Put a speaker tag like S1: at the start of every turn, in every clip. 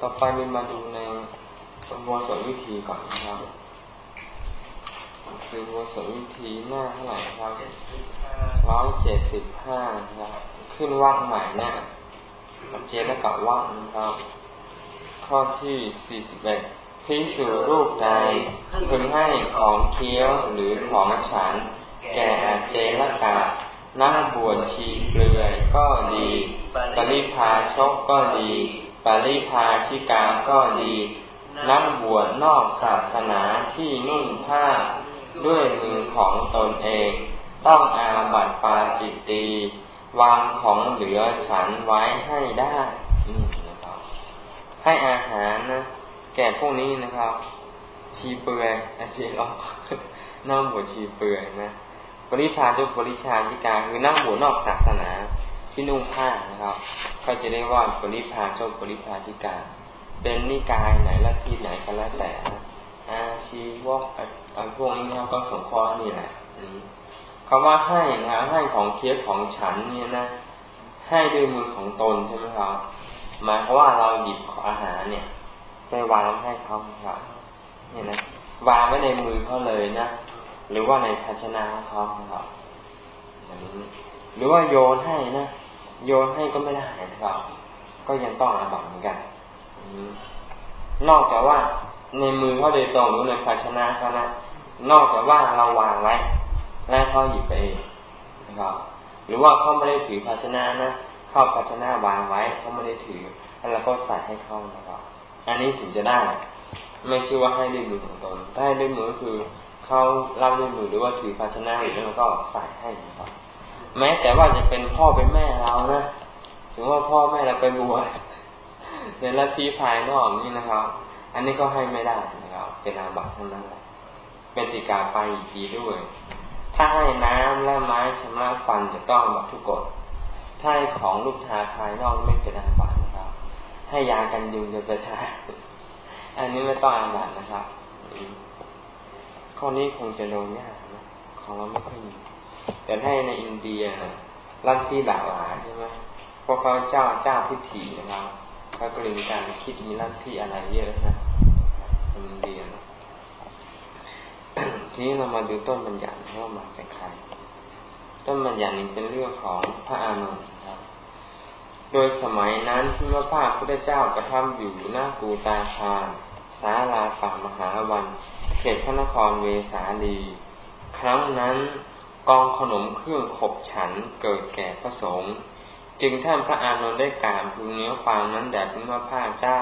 S1: ต่อไปมีมาดูในกระบวนวิธีก่อนนะครับคือกระบวนวิธีหน้าเท่าไหร่ครับร้อยเจ็ดสิบห้าครับขึ้นว่างใหม่เนี่ยเจนแล้วกับว่างนะครับ ข้อที่สี่สิบเอ็ดพิสูรรูปใดพึงให้ของเคี้ยวหรือของฉัน แก่เจละกานั่งบวชชีเปลือยก็ดีปริพาชกก็ดี ปริพาชิกาก็ดี นักบวชนอกศาสนาที่นุ่งผ้าด้วยมือของตนเอง ต้องอาบัติปาจิตตีวางของเหลือฉันไว้ให้ได้นะครับให้อาหารนะแก่พวกนี้นะครับ ชีเปลือยอาเจียนออกนั่งบวชชีเปลือยนะปริพาจุปริชาธิกาคือนั่งบวชนอกศาสนา ที่นุ่งผ้านะครับ เขาจะได้ว่าปริพาจุปริพาธิกา เป็นนิกายไหนละที่ไหนก็แล้วแต่อาชีวกอันพวกนี้นะครับก็สงเคราะห์นี่แหละคำว่าให้นะให้ของเคียของฉันเนี่ยนะ ให้ด้วยมือของตนใช่ไหมครับหมายความว่าเราหยิบขออาหารเนี่ยไปวางให้เขาครับเนี่ยนะวางไว้ในมือเขาเลยนะหรือว่าในภาชนะของเขาครับหรือว่าโยนให้นะ โยนให้ก็ไม่ได้นะครับ ก็ยังต้องอาบัตเหมือนกันนอกจากว่าในมือเขาโดยตรงหรือในภาชนะเขานะ นอกจากว่าเราวางไว้แล้วเขาหยิบไปเองนะครับ หรือว่าเขาไม่ได้ถือภาชนะนะเข้าภาชนะวางไว้เขาไม่ได้ถือแล้วเราก็ใส่ให้เขานะครับ อันนี้ถึงจะได้ ไม่ชื่อว่าให้ด้วยมือของตนถ้าให้ด้วยมือก็คือเขาเล่าด้วยมือหรือว่าถือภาชนะอยู่แล้วก็ใส่ให้นะครับ แม้แต่ว่าจะเป็นพ่อเป็นแม่เรานะถึงว่าพ่อแม่เราไปบวชในลัทธิภายนอกนี่นะครับ อันนี้ก็ให้ไม่ได้นะครับ เป็นอาบัติทั้งนั้นแหละเป็นติกาไปอีกทีด้วย ถ้าให้น้ำและไม้ชำระฟันจะต้องบัตทุกกฎถ้าให้ของลูกทาภายนอกไม่เป็นอาบัตินะครับ ให้ยากันยุงจะไปทาอันนี้ไม่ต้องอาบัตินะครับข้อนี้คงจะโดนยากนะของเราไม่ค่อยมี แต่ให้ในอินเดียลัทธิหลากหลายใช่ไหมพวกเขาเจ้าเจ้าทิฏฐินะครับเขาก็เลยมีการคิดมีลัทธิอะไรเยอะนะอินเดียนะทีนี้เรามาดูต้นบัญญัติว่ามาจากใครต้นบัญญัตินี้เป็นเรื่องของพระอานนท์ครับ โดยสมัยนั้นที่พระพาพุทธเจ้าประทับอยู่หน้ากูตาคารสาลาป่ามหาวันเขตพระนครเวสาลี ครั้งนั้น กองขนมเครื่องขบฉันเกิดแก่พระสงฆ์จึงท่านพระอานนท์ได้กล่าวพึงเนื้อความนั้นแด่พระพาเจ้า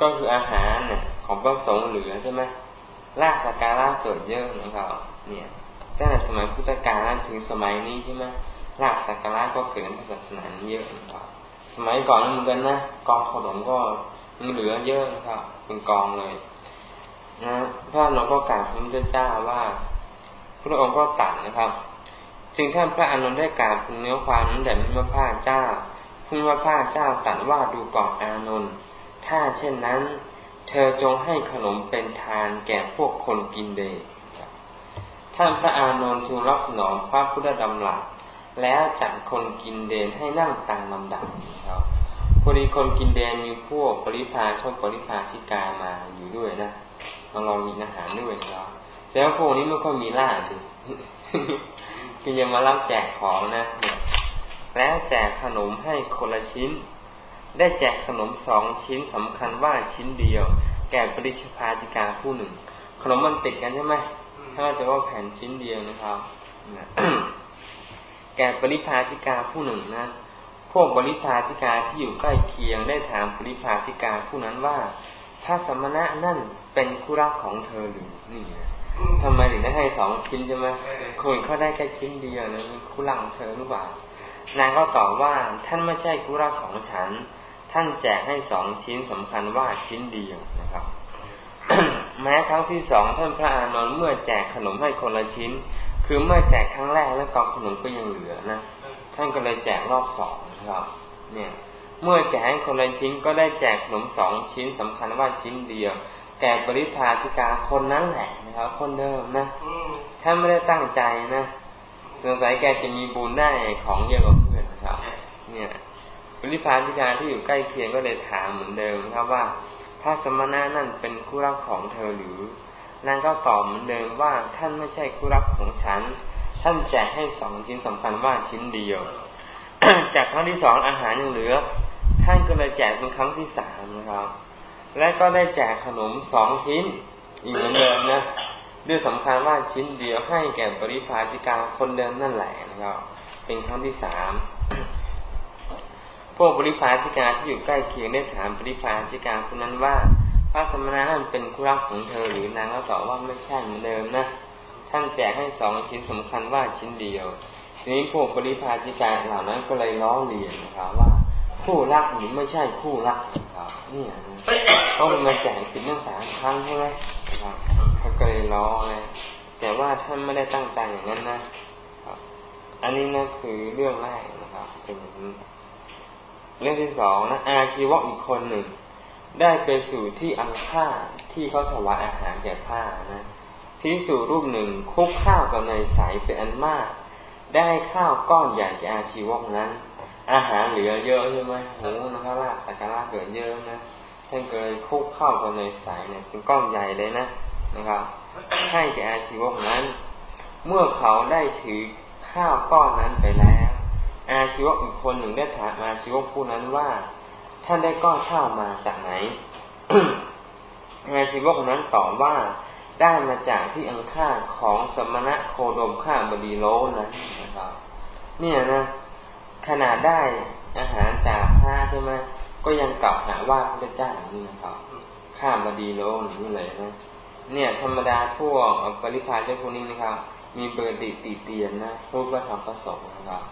S1: ก็คืออาหารเนี่ยของพระสงฆ์เหลือใช่ไหมลากสการะเกิดเยอะนะครับเนี่ยตั้งแต่สมัยพุทธกาลถึงสมัยนี้ใช่ไหมลากสักการะก็เกิดในศาสนาเยอะนะครับสมัยก่อนเหมือนกันนะกองขนมก็มันเหลือเยอะนะครับเป็นกองเลยนะพระนนท์ก็กล่าวพระพุทธเจ้าว่า พระองค์ก็ตัดนะครับ จึงท่านพระอนุนได้กล่าวเนื้อความนั้นแด่พระพาเจ้าพระพาเจ้าตัดว่าดูก่อนอานนท์ถ้าเช่นนั้น เธอจงให้ขนมเป็นทานแก่พวกคนกินเดชท่านพระอานนท์ทูลรับสนองพระพุทธดำรัสแล้วจัดคนกินเดนให้นั่งตามลำดับครับพอดีคนกินเดนมีพวกปริพาชอบปริพาชิกามาอยู่ด้วยนะมาลองมีอาหารด้วยครับ แล้วพวกนี้ไม่ค่อยมีล่าดิคือยังมารับแจกของนะแล้วแจกขนมให้คนละชิ้น ได้แจกขนมสองชิ้นสำคัญว่าชิ้นเดียว แก่ปริชพาจิกาผู้หนึ่ง ขนมมันติดกันใช่ไหมถ้าจะว่าแผ่นชิ้นเดียวนะครับแก่ปริพาจิกาผู้หนึ่งนะ พวกบริพาจิกาที่อยู่ใกล้เคียงได้ถามปริพาจิกาผู้นั้นว่าพระสมณะนั่นเป็นคู่รักของเธอหรือนี่นะ ทำไมถึงได้ให้สองชิ้นใช่ไหมคนเขาได้แค่ชิ้นเดียวนะคู่รังเธอหรือเปล่านางก็ตอบว่าท่านไม่ใช่คู่รักของฉัน ท่านแจกให้สองชิ้นสำคัญว่าชิ้นเดียวนะครับ แม้ครั้งที่สองท่านพระอานนท์เมื่อแจกขนมให้คนละชิ้น คือเมื่อแจกครั้งแรกแล้วกองขนมก็ยังเหลือนะท่านก็เลยแจกรอบสองนะครับ เนี่ย เมื่อแจกให้คนละชิ้นก็ได้แจกขนมสองชิ้นสำคัญว่าชิ้นเดียว แก่บริพาชิกาคนนั้นแหละนะครับ คนเดิมนะถ้าไม่ได้ตั้งใจนะสงสัยแกจะมีบุญได้ของเยอะกว่าเพื่อนนะครับ เนี่ยบริพาธิการที่อยู่ใกล้เคียงก็เลยถามเหมือนเดิมครับว่าพระสมณะนั่นเป็นคู่รักของเธอหรือนางก็ตอบเหมือนเดิมว่าท่านไม่ใช่คู่รักของฉัน ท่านแจกให้สองชิ้นสำคัญว่าชิ้นเดียว จากครั้งที่สองอาหารยังเหลือ ท่านก็เลยแจกเป็นครั้งที่สามนะครับ และก็ได้แจกขนมสองชิ้น อีกเหมือนเดิมนะด้วยสำคัญว่าชิ้นเดียวให้แก่บริพาจิกาคนเดิมนั่นแหละนะครับเป็นครั้งที่สามพวกบริพาชิกาที่อยู่ใกล้เคียงได้ถามบริพาชิกาคนนั้นว่า พระสมณะนั้นเป็นคู่รักของเธอหรือนางก็ตอบว่าไม่ใช่เหมือนเดิมนะท่านแจกให้สองชิ้นสำคัญว่าชิ้นเดียวทีนี้พวกบริพาชิกาเหล่านั้นก็เลยล้อเลียนนะครับว่า คู่รักหรือไม่ใช่คู่รักนะครับเนี่ยเพราะมันแจกผิดเรื่องสามครั้งใช่ไหมครับเขาก็เลยล้อนะแต่ว่าท่านไม่ได้ตั้งใจอย่างนั้นนะครับอันนี้นะคือเรื่องแรกนะครับ เป็นอย่างนี้เรื่องที่สองนะอาชีวะอีกคนหนึ่ง ได้ไปสู่ที่อังค่าที่เขาถวายอาหารแก่ผ้านะที่สู่รูปหนึ่งคุกข้าวกับในใสเป็นอันมาก ได้ข้าวก้อนใหญ่แก่อาชีวะนั้น อาหารเหลือเยอะใช่ไหมโหนะครับว่าตะการาเกิดเยอะนะท่านเกิดคุกข้าวกับในใสเนี่ยเป็นก้อนใหญ่เลยนะนะครับ ให้แก่อาชีวะนั้น เมื่อเขาได้ถือข้าวก้อนนั้นไปแล้ว อาชีวะอีกคนหนึ่งได้ถามอาชีวะผู้นั้นว่าท่านได้ก้อนข้าวมาจากไหนอาชีวะคนนั้นตอบว่าได้มาจากที่อังคาของสมณะโคดมข้าบดีโลนั้นนะครับ เนี่ยนะ ขนาดได้อาหารจากผ้าใช่ไหมก็ยังกล่าวหาว่าพระเจ้าอย่างนี้นะครับข้าบดีโลนี่เลยนะเนี่ยธรรมดาพวกปริพาเจ้าพวกนี้นะครับ มีเบอร์ติติเตียนนะรูปพระธรรมประสงค์นะครับ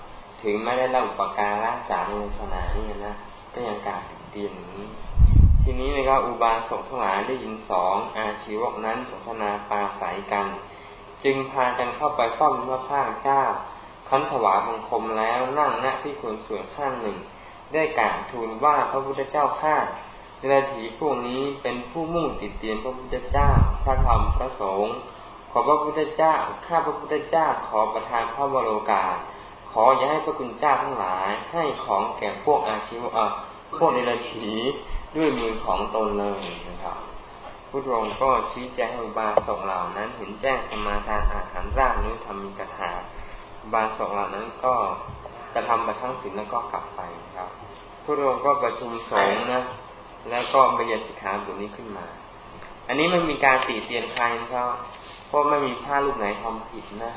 S1: ถึงไม่ได้เล่าปกการะจากในศาสนานี่นะก็ยังกล่าวถึงเตียนอย่างนี้ทีนี้นะครับอุบาสกทั้งหลายได้ยินสองอาชีวกนั้นสนทนาปาสายกัน จึงพากันเข้าไปป้อมพระข้าเจ้า คันถวายบังคมแล้วนั่งณที่ควรส่วนข้างหนึ่ง ได้กล่าวทูลว่าพระพุทธเจ้าข้าเดรัจฉีพวกนี้เป็นผู้มุ่งติดเตียนพระพุทธเจ้า พระธรรมพระสงฆ์ขอพระพุทธเจ้าข้าพระพุทธเจ้าขอประทานพระวโรกาส ขออย่าให้พระคุณเจ้าทั้งหลาย ให้ของแก่พวกอาชีวะพวกในราชีด้วยมือของตนเลยนะครับพุทธองค์ก็ชี้แจงให้บาสกเหล่านั้นเห็นแจ้งสมาทานอาหารร่างนี้ทำมีก ระถาบาสกเหล่านั้นก็จะทำไปทั้งสิ้นแล้วก็กลับไปครับพุทธองค์ก็ประชุมสงฆ์นะ แล้วก็บัญญัติสิกขาบทนี้ขึ้นมา อันนี้ไม่มีการตีเตียนใครนะครับเพราะไม่มีผ้าลูกไหนทำผิดนะ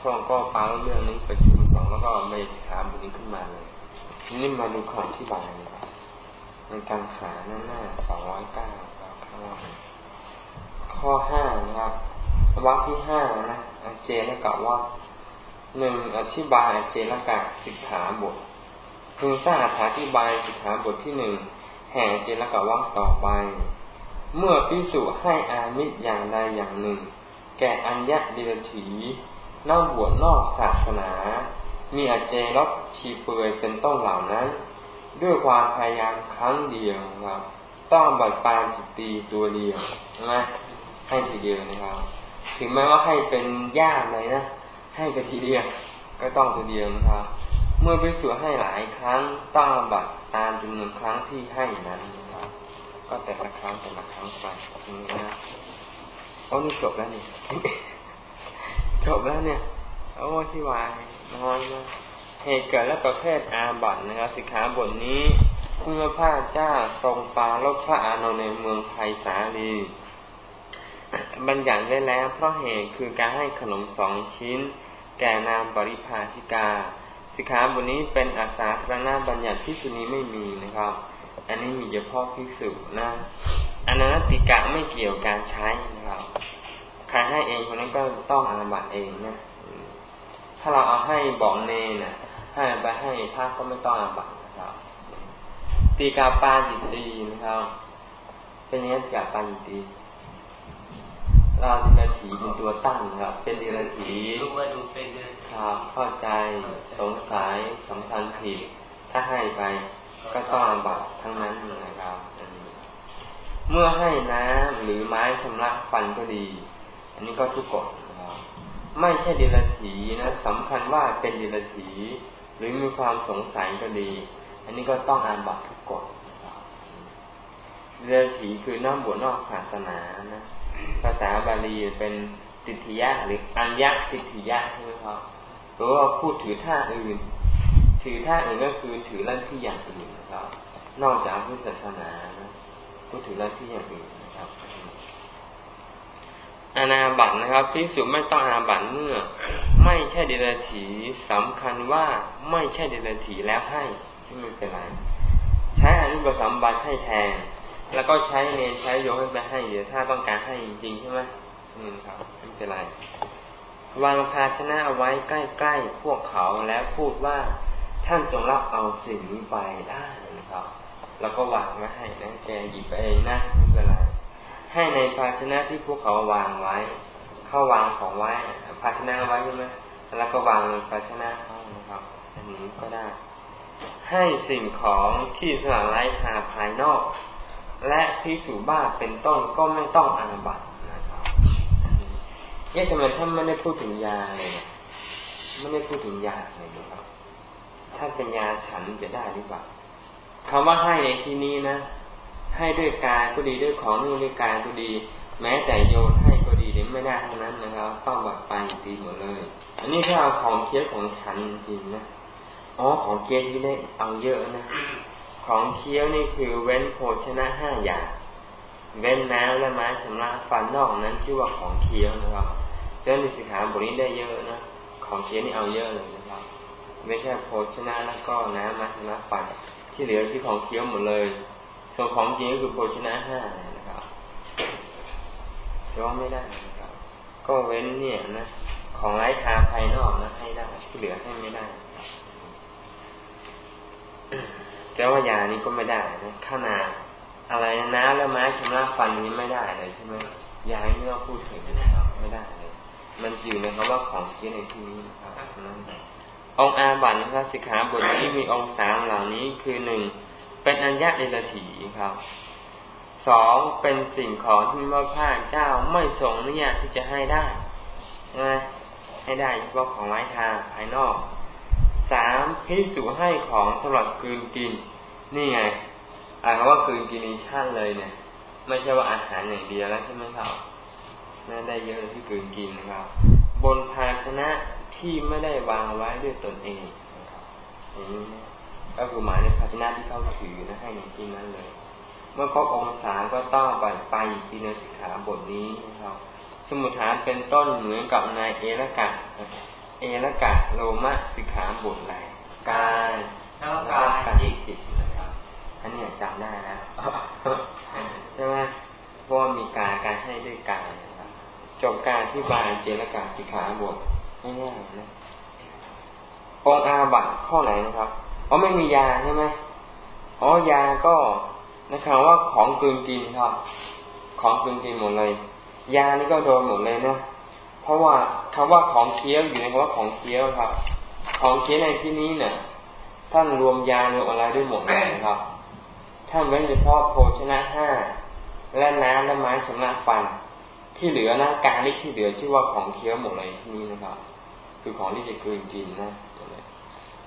S1: พระองค์ก็ฟังเรื่องนี้ประชุมสองแล้วก็ไม่ถามบุนี้ขึ้นมาเลยนี่มาดูคำอธิบายนะครับในการขาหน้าหน้าสองร้อยเก้าครับข้างล่างข้อห้านะครับวรรคที่ห้านะเจนกับว่า หนึ่งอธิบายเจนกะสิกขาบทพึงทราบอธิบายสิกขาบทที่หนึ่งแห่เจนกะว่าต่อไป เมื่อพิสูจให้อามิตรอย่างใดอย่างหนึ่ง แก่อัญญะดิรถีนอกบวชนอกศาสนา มีอาเจรบชีเปยเป็นต้นเหล่านั้น ด้วยความพยายามครั้งเดียวครับ ต้องบัดปานจิตตีตัวเดียวนะให้ทีเดียวนะครับ ถึงแม้ว่าให้เป็นยากเลยนะ ให้ไปทีเดียวก็ต้องทีเดียวนะครับ เมื่อไปสู่ให้หลายครั้งต้องบัดตามจำนวนครั้งที่ให้นั้นนะครับ ก็แต่ละครั้งแต่ละครั้งไปนี้นะโอ้นี่จบแล้วนี่จบแล้วเนี่ยโอ้ที่วายน้อยนะเหตุเกิดและประเภทอาบัตนะครับสิกขาบทนี้คุณพระเจ้าทรงปาลบพระอานนท์ในเมืองไผ่สาลีบัญญัติไว้แล้วเพราะเหตุคือการให้ขนมสองชิ้น แก่นางปริภาชิกา สิกขาบทนี้เป็นอาสาพระนาบัญญัติพิสุนีไม่มีนะครับ อันนี้มีเฉพาะพิสุนะอนันติกะไม่เกี่ยวการใช้นะครับใครให้เองคนนั้นก็ต้องอาบัตเองนะถ้าเราเอาให้บอกเนนะให้ไปให้พระก็ไม่ต้องอาบัตนะครับ ตีกาปาจิตตีนะครับ เป็นยังไงตีกาปาจิตตี เราดีลถีเป็นตัวตั้งครับ เป็นดีลถีรู้ว่าดูเป็นครับเข้าใจสงสัยสำคัญผิดถ้าให้ไปก็ต้องอาบัตทั้งนั้นนะครับเมื่อให้น้ำหรือไม้ชำระฟันก็ดี อันนี้ก็ทุกกฎนะครับไม่ใช่ดิลถีนะสำคัญว่าเป็นดิลถีหรือมีความสงสัยก็ดี อันนี้ก็ต้องอาบัตทุกกฎเรือถีคือน้อมบวชนอกศาสนานะ ภาษาบาลีเป็นติทยะหรืออัญญติทยะใช่ไหมครับหรือว่าพูดถือท่าอื่น ถือท่าอื่นก็คือถือลัทธิอย่างอื่นนะครับ นอกจากพุทธศาสนานะพูดถือลัทธิอย่างอื่นนะครับอาณาบัตนะครับพิสุไม่ต้องอาณาบัตเมื่อ ไม่ใช่เดรัจฉีสำคัญว่าไม่ใช่เดรัจฉีแล้วให้ไม่เป็นไรใช้อนุปสัมบัติให้แทน แล้วก็ใช้เนใช้โยให้ไปให้เดี๋ยวถ้าต้องการให้จริงๆใช่ไหมนี่ครับไม่เป็นไรวางภาชนะเอาไว้ใกล้ๆพวกเขาแล้วพูดว่าท่านจงรับเอาสิ่งนี้ไปได้นะครับ แล้วก็วางไว้ให้นะแกหยิบไปเองนะไม่เป็นไรให้ในภาชนะที่พวกเขาวางไว้ เข้าวางของไว้ภาชนะไว้ใช่ไหมแล้วก็วางในภาชนะเขานะครับ อันนี้ก็ได้ ให้สิ่งของที่สละไร้ทาภายนอก และพิสูบ้าเป็นต้นก็ไม่ต้องอาบัตนะครับเอ๊ะทำไมท่านไม่ได้พูดถึงยาเลยไม่ได้พูดถึงยาเลยนะครับถ้าเป็นยาฉันจะได้หรือเปล่าคำว่าให้ในที่นี้นะ ให้ด้วยกายก็ดีด้วยของนู่นด้วยกายก็ดี แม้แต่โยนให้ก็ดีเนี่ยไม่ได้ทั้งนั้นนะครับต้องบัดไปตีหมดเลย อันนี้ถ้าเอาของเคี้ยวของฉันจริงนะอ๋อของเคี้ยวที่ได้เอาเยอะนะ ของเคี้ยวนี่คือเว้นโภชนะห้าอย่าง เว้นน้ำและไม้ชำระฟันนอกนั้นชื่อว่าของเคี้ยวนะครับเจ้าในสิขาบทนี้ได้เยอะนะของเคี้ยวนี่เอาเยอะเลยนะครับ ไม่แค่โภชนะแล้วก็น้ำไม้ชำระฟันที่เหลือที่ของเคี้ยวหมดเลย ส่วนของจริงก็คือโภชนะห้านะครับแต่ว่าไม่ได้นะครับ ก็เว้นเนี่ยนะของไร้คาภายนอกนะให้ได้ที่เหลือให้ไม่ได้ แต่ว่ายานี้ก็ไม่ได้นะข้านาอะไรนะแล้วไม้ชำระฟันนี้ไม่ได้เลยใช่ไหมยาไม่ต้องพูดถึงนะครับไม่ได้เลย มันอยู่ในคำว่าของเคี้ยในที่นี้นะครับนั่นองอาบัตนะครับสิกขาบทที่มีองสามเหล่านี้คือหนึ่งเป็นอัญญาเดลถีครับสองเป็นสิ่งของที่พระพาเจ้าไม่ทรงอนุญาตที่จะให้ได้ใช่ไหมให้ได้เฉพาะของไร้ทางภายนอก สามพิสูจให้ของสำหรับกืนกิน นี่ไงอาคำว่ากืนกินในชั่นเลยเนี่ย ไม่ใช่ว่าอาหารอย่างเดียวแล้วใช่ไหมครับนั่นได้เยอะที่กืนกินนะครับ บนภาชนะที่ไม่ได้วางไว้ด้วยตนเองนะครับอย่างนี้ก็คือหมายในภาชนะที่เขาถือนะให้ในที่นั้นเลย เมื่อครบองศาก็ต้องไปไปที่ในสิกขาบทนี้นะครับ สมุทฐานเป็นต้นเหมือนกับนายเอละกะ เอละกะโลมะสิกขาบทไหนกายแล้วก็กายจิตนะครับ อันนี้จำได้แล้วใช่ไหมเพราะมีการการให้ด้วยกายนะครับจบการที่บายเจรกาสิกขาบทง่ายๆนะองอาบัตข้อไหนนะครับอ๋อไม่มียาใช่ไหมอ๋อยาก็นะครับว่าของกลืนกินครับ ของกลืนกินหมดเลย ยานี่ก็โดนหมดเลยนะ เพราะว่าคำว่าของเคี้ยวอยู่ในคำว่าของเคี้ยวครับ ของเคี้ยวในที่นี้เนี่ยท่านรวมยารวมอะไรด้วยหมดเลยครับท่านเว้นเฉพาะโภชนะห้าและน้ำและไม้ชำระฟัน ที่เหลือนะการนี้ที่เหลือชื่อว่าของเคี้ยวหมดเลยที่นี้นะครับ คือของที่จะกลืนกินนะ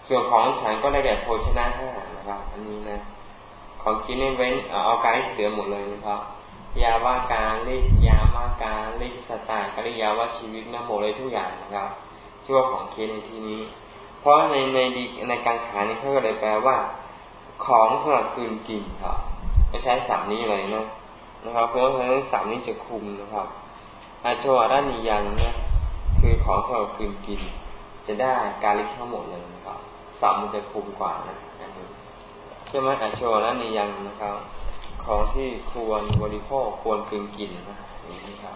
S1: ส่วนของฉันก็ได้แก่โภชนะห้านะครับ อันนี้นะ ของคิดในเว้นเอาการที่เหลือหมดเลยนะครับ ยาว่าการเลขยาว่าการเลขสตาร์กริยาว่าชีวิตนะหมดเลยทุกอย่างนะครับชื่อว่าของเคในที่นี้ เพราะในในดีในการขายนี่เขาก็เลยแปลว่า ของสำหรับคืนกินครับก็ใช้สามนี้เลยนะนะครับ เพราะว่าทั้งสามนี้จะคุมนะครับอาชวารานิยังเนะคือของสำหรับคืนกิน จะได้การลิกทั้งหมดเลยนะครับสัมมันจะคุมกว่านะใช่ไหมอาชวและนิยังนะครับ ของที่ควรบริโภคควรกินกินนะนี่ครับ